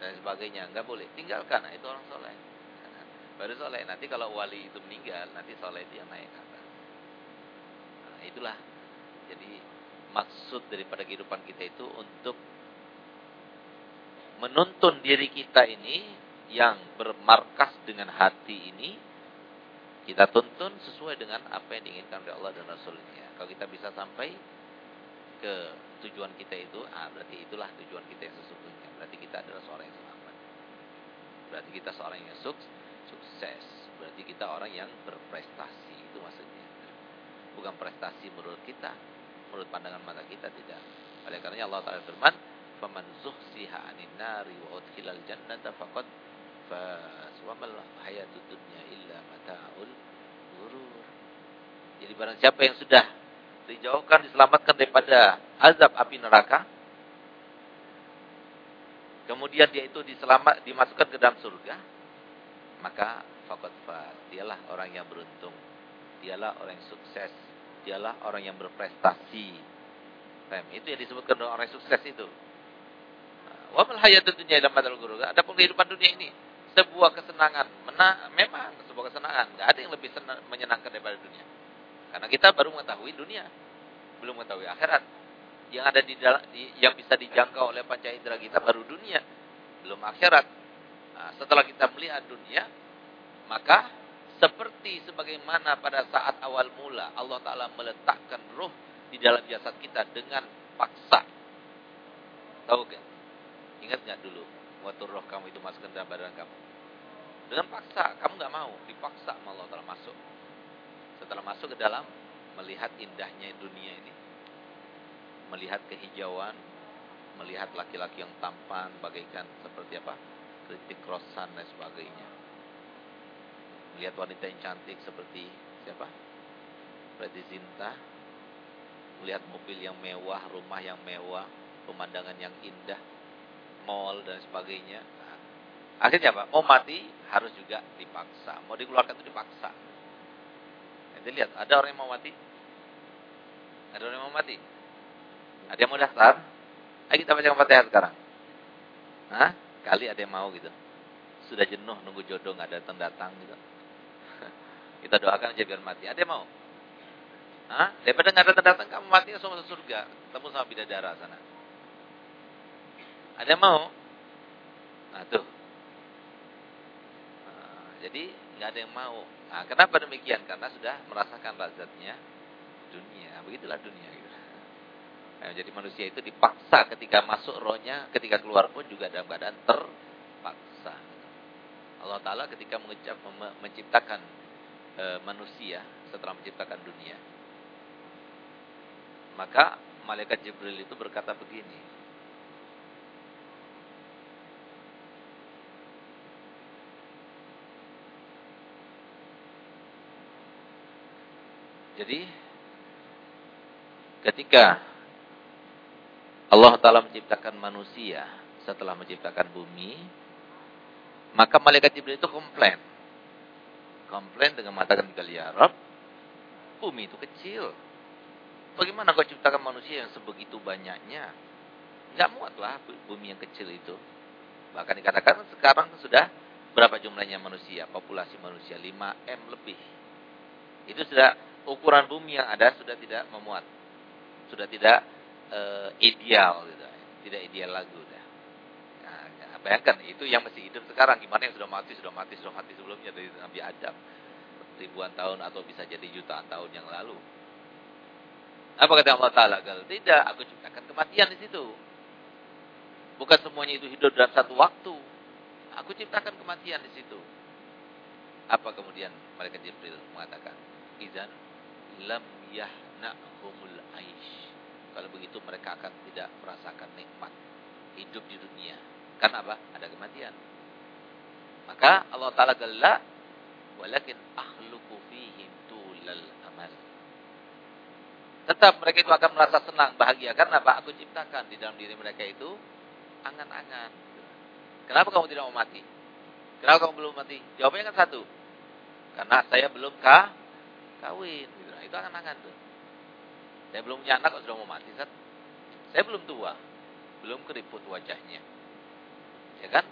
dan sebagainya. Enggak boleh. Tinggalkan. Nah, itu orang soleh. [LAUGHS] Baru soleh. Nanti kalau wali itu meninggal, nanti soleh yang naik ke atas. Nah, itulah. Jadi maksud daripada kehidupan kita itu untuk menuntun diri kita ini yang bermarkas dengan hati ini kita tuntun sesuai dengan apa yang diinginkan oleh Allah dan Rasulnya. Kalau kita bisa sampai ke tujuan kita itu, ah, berarti itulah tujuan kita yang sesungguhnya. Berarti kita adalah seorang yang selamat. Berarti kita seorang yang sukses. Berarti kita orang yang berprestasi. Itu maksudnya. Bukan prestasi menurut kita. Menurut pandangan mata kita tidak. Oleh karenanya Allah Ta'ala firman, "Faman zuhsiha 'anil nari wa udkhilal jannata faqad faz wa mal hayatud dunya illa mata'ul ghurur." Jadi barang siapa yang sudah dijauhkan, diselamatkan daripada azab api neraka, kemudian dia itu diselamat, dimasukkan ke dalam surga, maka fakot faz. Dialah orang yang beruntung. Dialah orang yang sukses. Dialah orang yang berprestasi. Itu yang disebutkan orang sukses itu. Wa mal hayatud dunya illa matal ghurur. Adapun kehidupan dunia ini sebuah kesenangan. Mena memang sebuah kesenangan. Enggak ada yang lebih senang, menyenangkan daripada dunia. Karena kita baru mengetahui dunia, belum mengetahui akhirat. Yang ada di, dalam, di yang bisa dijangkau oleh panca indera kita baru dunia, belum akhirat. Nah, setelah kita melihat dunia, maka seperti sebagaimana pada saat awal mula Allah Taala meletakkan roh di dalam jasad kita dengan paksa. Tahu gak? Ingat nggak dulu waktu roh kamu itu masuk ke dalam badan kamu? Dengan paksa, kamu nggak mau, dipaksa Allah Taala masuk. Setelah masuk ke dalam, melihat indahnya dunia ini, melihat kehijauan, melihat laki-laki yang tampan, bagaikan seperti apa, kritik rosan dan sebagainya. Melihat wanita yang cantik seperti siapa? Seperti Zinta. Melihat mobil yang mewah, rumah yang mewah, pemandangan yang indah, mall dan sebagainya. Akhirnya apa? Mau mati harus juga dipaksa. Mau dikeluarkan itu dipaksa. Nanti lihat, ada orang yang mau mati? Ada orang yang mau mati? Ada yang mau daftar? Ayo kita baca Fatihah sekarang. Hah? Kali ada yang mau gitu. Sudah jenuh nunggu jodoh nggak datang-datang gitu. [LAUGHS] kita doakan aja biar mati. Ada yang mau? Hah? Daripada nggak datang-datang kamu mati langsung masuk surga. Ketemu sama bidadara sana. Ada yang mau? Nah tuh. Nah, jadi nggak ada yang mau. Nah, kenapa demikian? Karena sudah merasakan lazatnya dunia. Begitulah dunia. Gitu. Nah, jadi manusia itu dipaksa ketika masuk rohnya, ketika keluar pun juga dalam keadaan terpaksa. Allah Ta'ala ketika mengecap, menciptakan e, manusia setelah menciptakan dunia. Maka malaikat Jibril itu berkata begini. Jadi ketika Allah Ta'ala menciptakan manusia setelah menciptakan bumi, maka malaikat Jibril itu komplain. Komplain dengan mengatakan ya Rab, bumi itu kecil. Bagaimana kau ciptakan manusia yang sebegitu banyaknya? Enggak muatlah bumi yang kecil itu. Bahkan dikatakan sekarang sudah berapa jumlahnya manusia, populasi manusia 5M lebih. Itu sudah ukuran bumi yang ada sudah tidak memuat. Sudah tidak e, ideal gitu. Tidak ideal lagi udah. Nah, bayangkan itu yang masih hidup sekarang gimana yang sudah mati, sudah mati, sudah mati sebelumnya dari Nabi Adam. Ribuan tahun atau bisa jadi jutaan tahun yang lalu. Apa kata Allah Ta'ala? Tidak, aku ciptakan kematian di situ. Bukan semuanya itu hidup dalam satu waktu. Aku ciptakan kematian di situ. Apa kemudian mereka Jibril mengatakan? Izan lam yahna'humul aish. Kalau begitu mereka akan tidak merasakan nikmat hidup di dunia. Karena apa? Ada kematian. Maka Allah Ta'ala gala walakin ahluku fihim tulal amal. Tetap mereka itu akan merasa senang, bahagia. Karena apa? Aku ciptakan di dalam diri mereka itu angan-angan. Kenapa kamu tidak mau mati? Kenapa kamu belum mati? Jawabannya kan satu. Karena saya belum kah kawin itu angan-angan tuh. Saya belum punya anak kok sudah mau mati, kan? Saya belum tua, belum keriput wajahnya. Ya kan?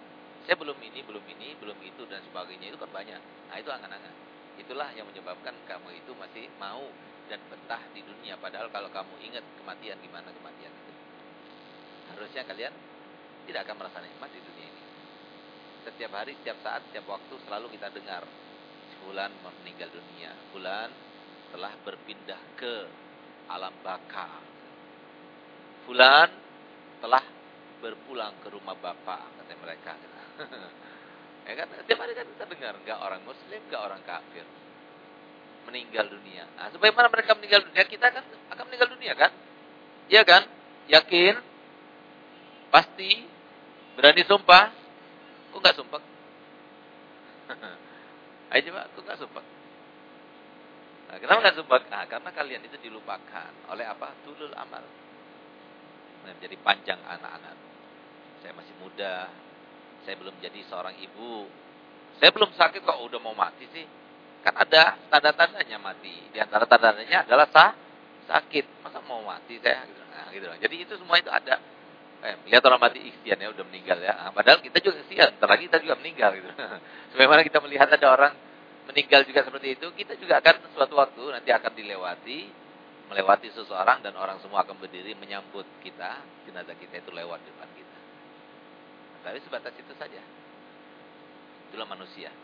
Saya belum ini, belum ini, belum itu dan sebagainya itu kan banyak. Nah, itu angan-angan. Itulah yang menyebabkan kamu itu masih mau dan betah di dunia padahal kalau kamu ingat kematian gimana kematian itu. Harusnya kalian tidak akan merasa nikmat di dunia ini. Setiap hari, setiap saat, setiap waktu selalu kita dengar bulan meninggal dunia, bulan telah berpindah ke alam baka. fulan telah berpulang ke rumah bapak kata mereka. [LAUGHS] ya kan tiap hari kan kita dengar enggak orang muslim, enggak orang kafir meninggal dunia. Nah, sebagaimana mereka meninggal dunia, kita kan akan meninggal dunia kan? Iya kan? Yakin? Pasti? Berani sumpah? Kok enggak sumpah? [LAUGHS] Ayo coba, kok enggak sumpah? Nah, kenapa enggak sumpah? Nah, karena kalian itu dilupakan oleh apa? Tulul amal. Nah, jadi panjang anak-anak. Saya masih muda. Saya belum jadi seorang ibu. Saya belum sakit kok udah mau mati sih. Kan ada tanda-tandanya mati. Di antara tanda-tandanya adalah sah, sakit. Masa mau mati saya? Gitu. Nah, gitu. Jadi itu semua itu ada. Eh, lihat orang mati ikhtian ya udah meninggal ya. Nah, padahal kita juga ikhtian, lagi kita juga meninggal gitu. [LAUGHS] Sebagaimana kita melihat ada orang meninggal juga seperti itu, kita juga akan suatu waktu nanti akan dilewati melewati seseorang dan orang semua akan berdiri menyambut kita, jenazah kita itu lewat depan kita. Tapi sebatas itu saja. Itulah manusia.